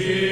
Spirit.